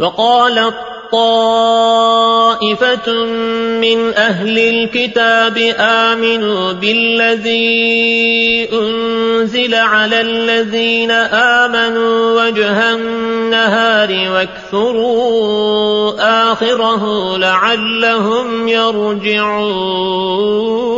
وقالت طائفة من أهل الكتاب آمنوا بالذي أنزل على الذين آمنوا وجه النهار واكثروا آخره لعلهم يرجعون.